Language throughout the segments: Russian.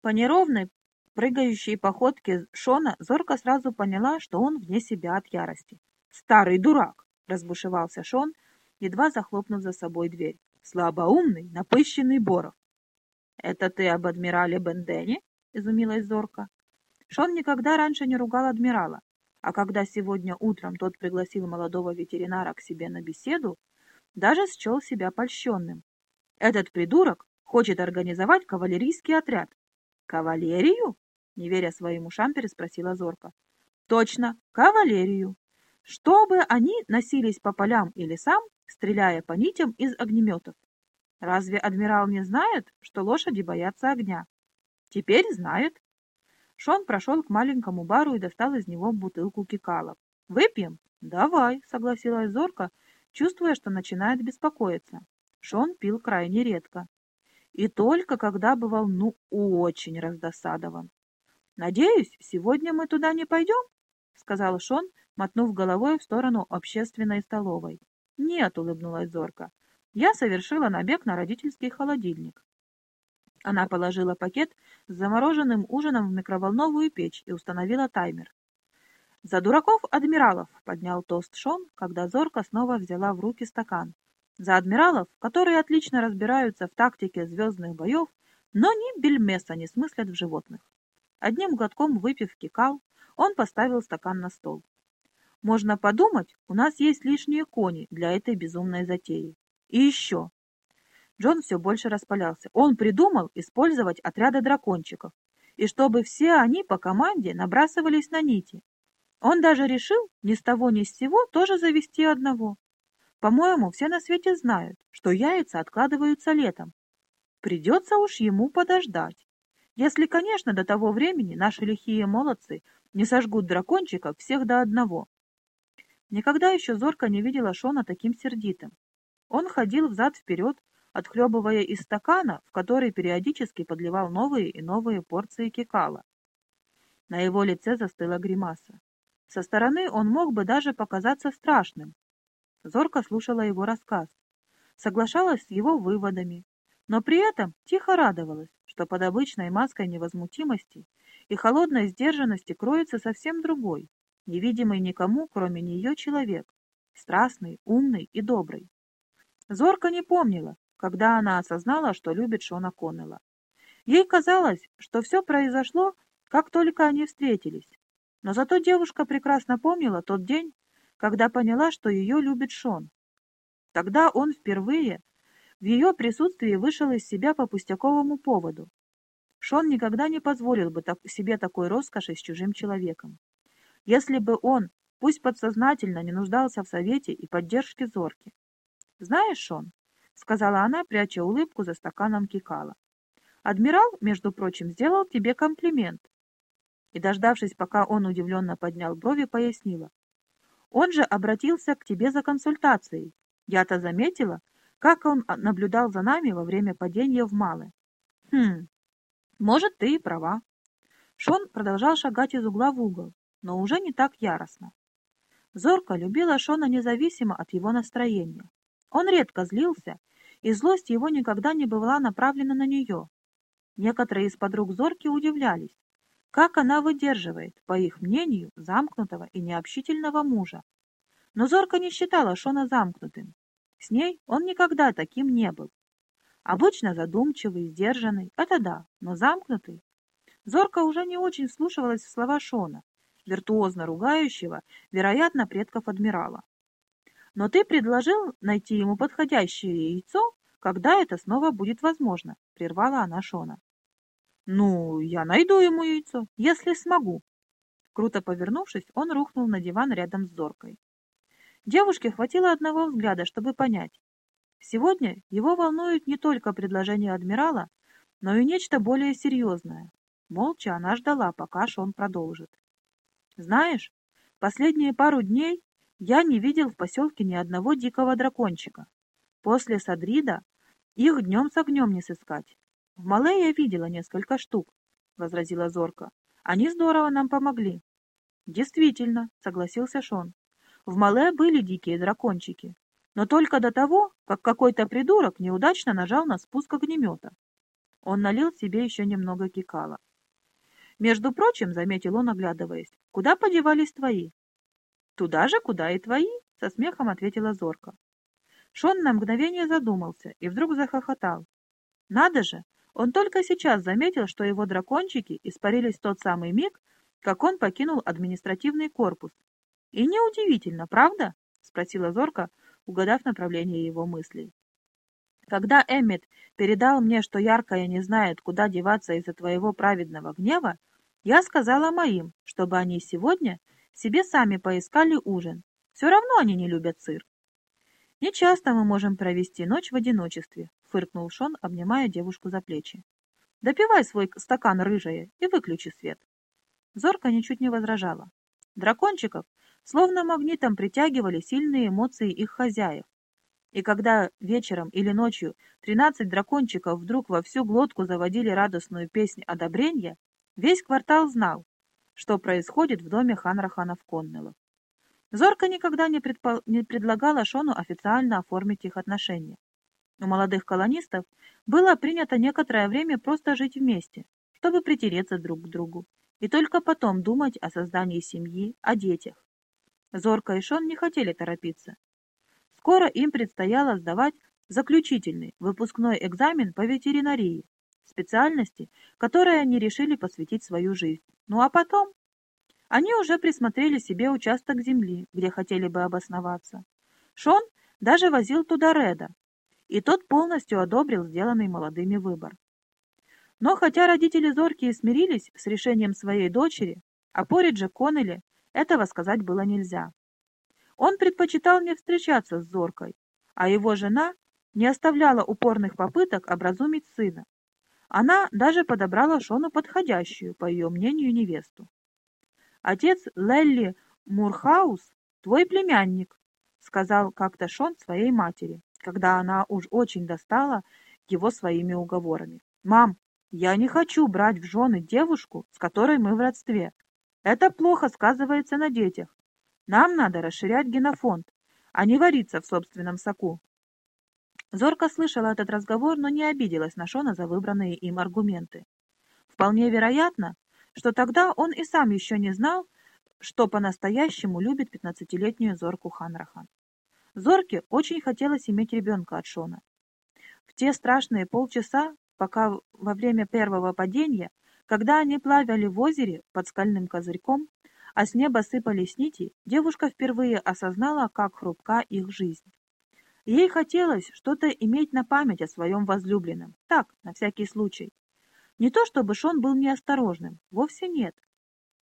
По неровной, прыгающей походке Шона зорко сразу поняла, что он вне себя от ярости. «Старый дурак!» — разбушевался Шон, едва захлопнув за собой дверь. «Слабоумный, напыщенный Боров!» «Это ты об адмирале Бендене?» — изумилась Зорка. Шон никогда раньше не ругал адмирала, а когда сегодня утром тот пригласил молодого ветеринара к себе на беседу, даже счел себя польщенным. Этот придурок хочет организовать кавалерийский отряд. «Кавалерию?» — не веря своим ушам, переспросила Зорка. «Точно, кавалерию. Чтобы они носились по полям и лесам, стреляя по нитям из огнеметов. Разве адмирал не знает, что лошади боятся огня? Теперь знает. Шон прошел к маленькому бару и достал из него бутылку кикалов. «Выпьем?» «Давай», — согласилась Зорка, чувствуя, что начинает беспокоиться. Шон пил крайне редко. И только когда бывал, ну, очень раздосадован. «Надеюсь, сегодня мы туда не пойдем?» — сказал Шон, мотнув головой в сторону общественной столовой. «Нет», — улыбнулась Зорка, — «я совершила набег на родительский холодильник. Она положила пакет с замороженным ужином в микроволновую печь и установила таймер. «За дураков адмиралов!» — поднял тост Шон, когда Зорка снова взяла в руки стакан. «За адмиралов, которые отлично разбираются в тактике звездных боев, но ни бельмеса не смыслят в животных». Одним глотком выпив кикал, он поставил стакан на стол. «Можно подумать, у нас есть лишние кони для этой безумной затеи. И еще, Джон все больше распалялся. Он придумал использовать отряды дракончиков, и чтобы все они по команде набрасывались на нити. Он даже решил ни с того ни с сего тоже завести одного. По-моему, все на свете знают, что яйца откладываются летом. Придется уж ему подождать. Если, конечно, до того времени наши лихие молодцы не сожгут дракончиков всех до одного. Никогда еще Зорка не видела Шона таким сердитым. Он ходил взад-вперед, отхлебывая из стакана, в который периодически подливал новые и новые порции кекала. На его лице застыла гримаса. Со стороны он мог бы даже показаться страшным. Зорко слушала его рассказ, соглашалась с его выводами, но при этом тихо радовалась, что под обычной маской невозмутимости и холодной сдержанности кроется совсем другой, невидимый никому, кроме нее, человек, страстный, умный и добрый. Зорка не помнила, когда она осознала, что любит Шона Коннелла. Ей казалось, что все произошло, как только они встретились. Но зато девушка прекрасно помнила тот день, когда поняла, что ее любит Шон. Тогда он впервые в ее присутствии вышел из себя по пустяковому поводу. Шон никогда не позволил бы себе такой роскоши с чужим человеком. Если бы он, пусть подсознательно, не нуждался в совете и поддержке Зорки. Знаешь, Шон, — сказала она, пряча улыбку за стаканом кикала. «Адмирал, между прочим, сделал тебе комплимент». И, дождавшись, пока он удивленно поднял брови, пояснила. «Он же обратился к тебе за консультацией. Я-то заметила, как он наблюдал за нами во время падения в Малы. Хм, может, ты и права». Шон продолжал шагать из угла в угол, но уже не так яростно. Зорка любила Шона независимо от его настроения. Он редко злился и злость его никогда не была направлена на нее. Некоторые из подруг Зорки удивлялись, как она выдерживает, по их мнению, замкнутого и необщительного мужа. Но Зорка не считала Шона замкнутым. С ней он никогда таким не был. Обычно задумчивый, сдержанный, это да, но замкнутый. Зорка уже не очень слушалась в слова Шона, виртуозно ругающего, вероятно, предков адмирала. Но ты предложил найти ему подходящее яйцо, когда это снова будет возможно, — прервала она Шона. Ну, я найду ему яйцо, если смогу. Круто повернувшись, он рухнул на диван рядом с Зоркой. Девушке хватило одного взгляда, чтобы понять. Сегодня его волнует не только предложение адмирала, но и нечто более серьезное. Молча она ждала, пока Шон продолжит. Знаешь, последние пару дней я не видел в поселке ни одного дикого дракончика. После Садрида их днем с огнем не сыскать. В Мале я видела несколько штук, — возразила Зорка. Они здорово нам помогли. Действительно, — согласился Шон. В Мале были дикие дракончики, но только до того, как какой-то придурок неудачно нажал на спуск огнемета. Он налил себе еще немного кикала. «Между прочим, — заметил он, оглядываясь, — куда подевались твои?» «Туда же, куда и твои», — со смехом ответила Зорка. Шон на мгновение задумался и вдруг захохотал. Надо же, он только сейчас заметил, что его дракончики испарились в тот самый миг, как он покинул административный корпус. И неудивительно, правда? — спросила Зорка, угадав направление его мыслей. Когда Эммет передал мне, что яркая не знает, куда деваться из-за твоего праведного гнева, я сказала моим, чтобы они сегодня себе сами поискали ужин. Все равно они не любят сыр. «Не часто мы можем провести ночь в одиночестве», — фыркнул Шон, обнимая девушку за плечи. «Допивай свой стакан рыжая и выключи свет». Зорка ничуть не возражала. Дракончиков словно магнитом притягивали сильные эмоции их хозяев, и когда вечером или ночью тринадцать дракончиков вдруг во всю глотку заводили радостную песнь одобрения, весь квартал знал, что происходит в доме Ханраханов Коннеллов. Зорка никогда не, предпо... не предлагала Шону официально оформить их отношения. У молодых колонистов было принято некоторое время просто жить вместе, чтобы притереться друг к другу, и только потом думать о создании семьи, о детях. Зорка и Шон не хотели торопиться, Скоро им предстояло сдавать заключительный выпускной экзамен по ветеринарии, специальности, которой они решили посвятить свою жизнь. Ну а потом они уже присмотрели себе участок земли, где хотели бы обосноваться. Шон даже возил туда Реда, и тот полностью одобрил сделанный молодыми выбор. Но хотя родители Зоркие смирились с решением своей дочери, о Поридже Коннелли этого сказать было нельзя. Он предпочитал не встречаться с Зоркой, а его жена не оставляла упорных попыток образумить сына. Она даже подобрала Шону подходящую, по ее мнению, невесту. «Отец Лелли Мурхаус — твой племянник», — сказал как-то Шон своей матери, когда она уж очень достала его своими уговорами. «Мам, я не хочу брать в жены девушку, с которой мы в родстве. Это плохо сказывается на детях. Нам надо расширять генофонд, а не вариться в собственном соку. Зорка слышала этот разговор, но не обиделась на Шона за выбранные им аргументы. Вполне вероятно, что тогда он и сам еще не знал, что по-настоящему любит пятнадцатилетнюю Зорку Ханрахан. Зорке очень хотелось иметь ребенка от Шона. В те страшные полчаса, пока во время первого падения, когда они плавали в озере под скальным козырьком, а с неба сыпались нити, девушка впервые осознала, как хрупка их жизнь. Ей хотелось что-то иметь на память о своем возлюбленном, так, на всякий случай. Не то чтобы Шон был неосторожным, вовсе нет.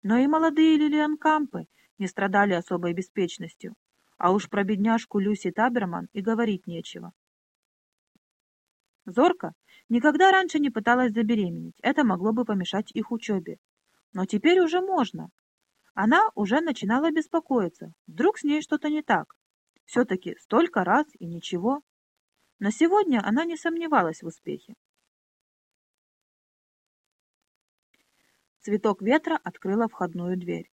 Но и молодые Лилиан Кампы не страдали особой беспечностью, а уж про бедняжку Люси Таберман и говорить нечего. Зорка никогда раньше не пыталась забеременеть, это могло бы помешать их учебе. Но теперь уже можно, она уже начинала беспокоиться. Вдруг с ней что-то не так. Все-таки столько раз и ничего. Но сегодня она не сомневалась в успехе. Цветок ветра открыла входную дверь.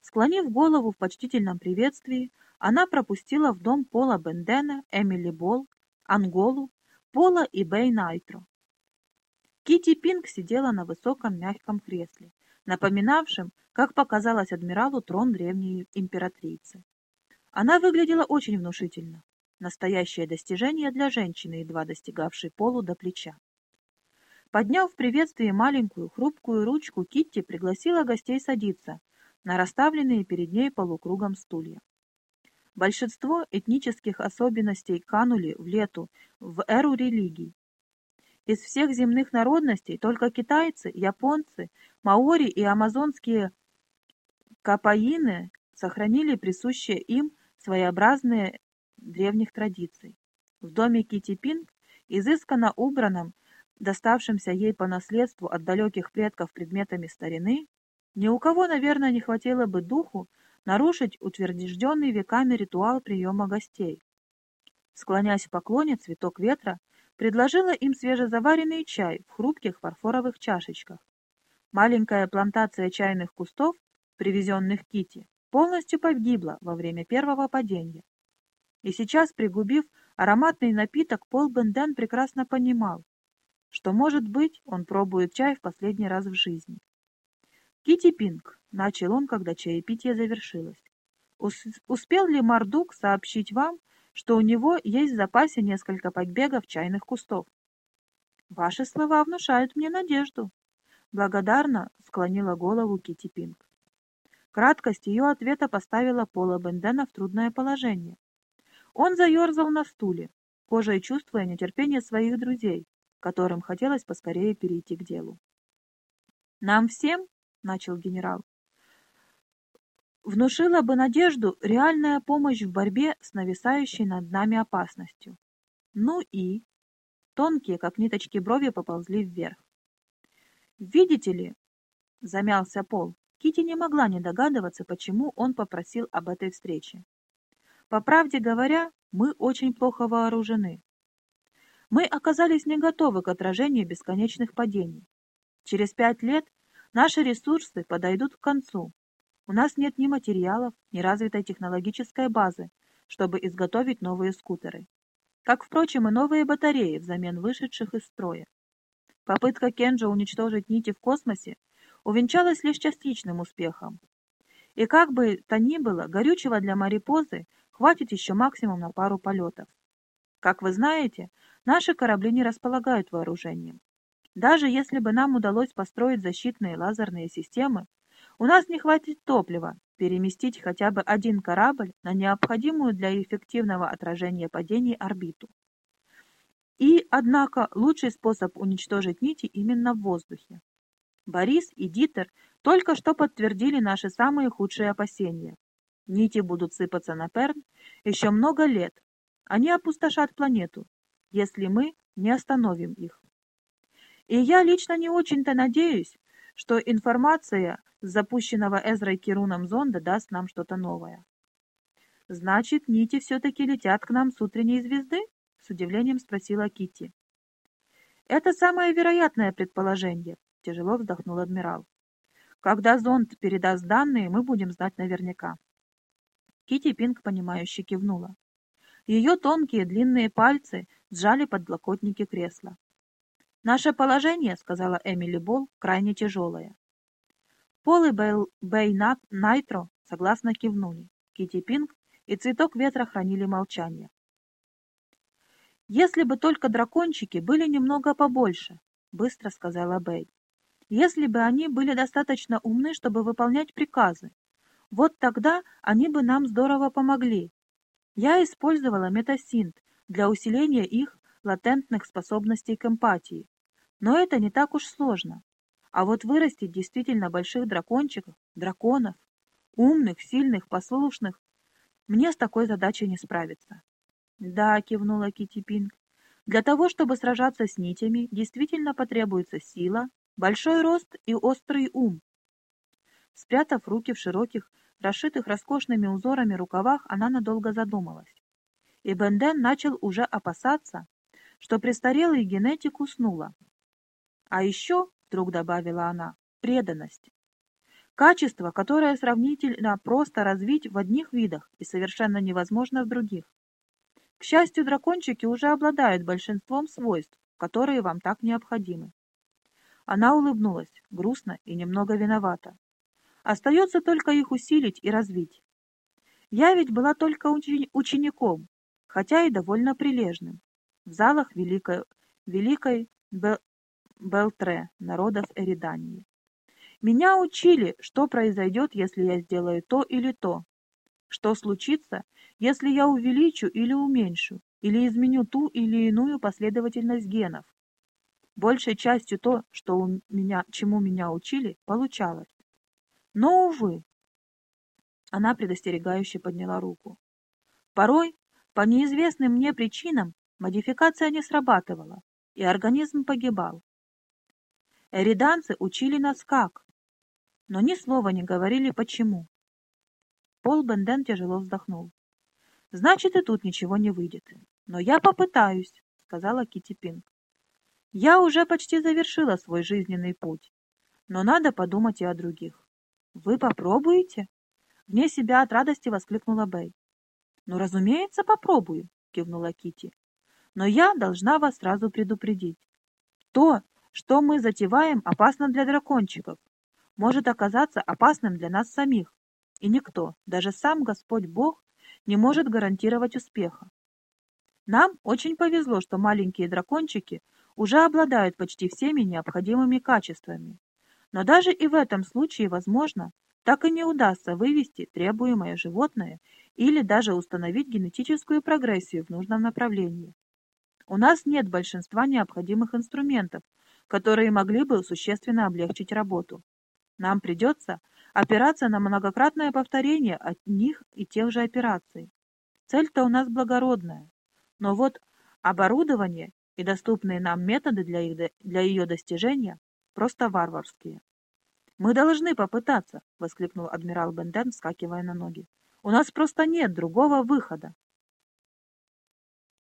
Склонив голову в почтительном приветствии, она пропустила в дом Пола Бендена, Эмили Бол, Анголу, Пола и Бэй Найтро. Кити Пинк сидела на высоком мягком кресле, напоминавшем, как показалось адмиралу, трон древней императрицы. Она выглядела очень внушительно. Настоящее достижение для женщины, едва достигавшей полу до плеча. Подняв в приветствии маленькую хрупкую ручку, Китти пригласила гостей садиться на расставленные перед ней полукругом стулья. Большинство этнических особенностей канули в лету, в эру религий, из всех земных народностей только китайцы, японцы, маори и амазонские капаины сохранили присущие им своеобразные древних традиций. В доме Кити Пинг, изысканно убранном, доставшемся ей по наследству от далеких предков предметами старины, ни у кого, наверное, не хватило бы духу нарушить утвержденный веками ритуал приема гостей. Склонясь в поклоне, цветок ветра предложила им свежезаваренный чай в хрупких фарфоровых чашечках. Маленькая плантация чайных кустов, привезенных Кити, полностью погибла во время первого падения. И сейчас, пригубив ароматный напиток, Пол Бенден прекрасно понимал, что, может быть, он пробует чай в последний раз в жизни. Кити Пинг, начал он, когда чаепитие завершилось. Успел ли Мардук сообщить вам, что у него есть в запасе несколько побегов чайных кустов? Ваши слова внушают мне надежду. Благодарно склонила голову Кити Пинг. Краткость ее ответа поставила Пола Бендена в трудное положение. Он заерзал на стуле, кожей чувствуя нетерпение своих друзей, которым хотелось поскорее перейти к делу. «Нам всем начал генерал. Внушила бы надежду реальная помощь в борьбе с нависающей над нами опасностью. Ну и... Тонкие, как ниточки брови, поползли вверх. «Видите ли...» — замялся Пол. Кити не могла не догадываться, почему он попросил об этой встрече. «По правде говоря, мы очень плохо вооружены. Мы оказались не готовы к отражению бесконечных падений. Через пять лет Наши ресурсы подойдут к концу. У нас нет ни материалов, ни развитой технологической базы, чтобы изготовить новые скутеры. Как, впрочем, и новые батареи взамен вышедших из строя. Попытка Кенджа уничтожить нити в космосе увенчалась лишь частичным успехом. И как бы то ни было, горючего для Марипозы хватит еще максимум на пару полетов. Как вы знаете, наши корабли не располагают вооружением. Даже если бы нам удалось построить защитные лазерные системы, у нас не хватит топлива переместить хотя бы один корабль на необходимую для эффективного отражения падений орбиту. И, однако, лучший способ уничтожить нити именно в воздухе. Борис и Дитер только что подтвердили наши самые худшие опасения. Нити будут сыпаться на Перн еще много лет. Они опустошат планету, если мы не остановим их. И я лично не очень-то надеюсь, что информация с запущенного Эзрой Кируном зонда даст нам что-то новое. «Значит, нити все-таки летят к нам с утренней звезды?» — с удивлением спросила Кити. «Это самое вероятное предположение», — тяжело вздохнул адмирал. «Когда зонд передаст данные, мы будем знать наверняка». Кити Пинг, понимающе кивнула. Ее тонкие длинные пальцы сжали подлокотники кресла. «Наше положение, — сказала Эмили Болл, — крайне тяжелое». Пол и Бэй Найтро согласно кивнули. Кити Пинг и Цветок Ветра хранили молчание. «Если бы только дракончики были немного побольше», — быстро сказала Бэй. «Если бы они были достаточно умны, чтобы выполнять приказы, вот тогда они бы нам здорово помогли. Я использовала метасинт для усиления их латентных способностей к эмпатии. Но это не так уж сложно. А вот вырастить действительно больших дракончиков, драконов, умных, сильных, послушных, мне с такой задачей не справиться. Да, кивнула Кити Пинг. Для того, чтобы сражаться с нитями, действительно потребуется сила, большой рост и острый ум. Спрятав руки в широких, расшитых роскошными узорами рукавах, она надолго задумалась. И Бенден начал уже опасаться, что престарелый генетик уснула, а еще, вдруг добавила она, преданность. Качество, которое сравнительно просто развить в одних видах и совершенно невозможно в других. К счастью, дракончики уже обладают большинством свойств, которые вам так необходимы. Она улыбнулась, грустно и немного виновата. Остается только их усилить и развить. Я ведь была только учеником, хотя и довольно прилежным, в залах Великой, Великой Белтре, народов Эридании. Меня учили, что произойдет, если я сделаю то или то. Что случится, если я увеличу или уменьшу, или изменю ту или иную последовательность генов. Большей частью то, что у меня, чему меня учили, получалось. Но, увы, она предостерегающе подняла руку. Порой, по неизвестным мне причинам, модификация не срабатывала, и организм погибал. Эриданцы учили нас как, но ни слова не говорили почему. Пол Бенден тяжело вздохнул. Значит, и тут ничего не выйдет. Но я попытаюсь, сказала Кити Пинг. Я уже почти завершила свой жизненный путь, но надо подумать и о других. Вы попробуете? Вне себя от радости воскликнула Бэй. Ну, разумеется, попробую, кивнула Кити. Но я должна вас сразу предупредить. То, что мы затеваем, опасно для дракончиков, может оказаться опасным для нас самих. И никто, даже сам Господь Бог, не может гарантировать успеха. Нам очень повезло, что маленькие дракончики уже обладают почти всеми необходимыми качествами. Но даже и в этом случае, возможно, так и не удастся вывести требуемое животное или даже установить генетическую прогрессию в нужном направлении. У нас нет большинства необходимых инструментов, которые могли бы существенно облегчить работу. Нам придется опираться на многократное повторение одних и тех же операций. Цель-то у нас благородная, но вот оборудование и доступные нам методы для, их, для ее достижения просто варварские. «Мы должны попытаться!» — воскликнул адмирал Бенден, вскакивая на ноги. «У нас просто нет другого выхода!»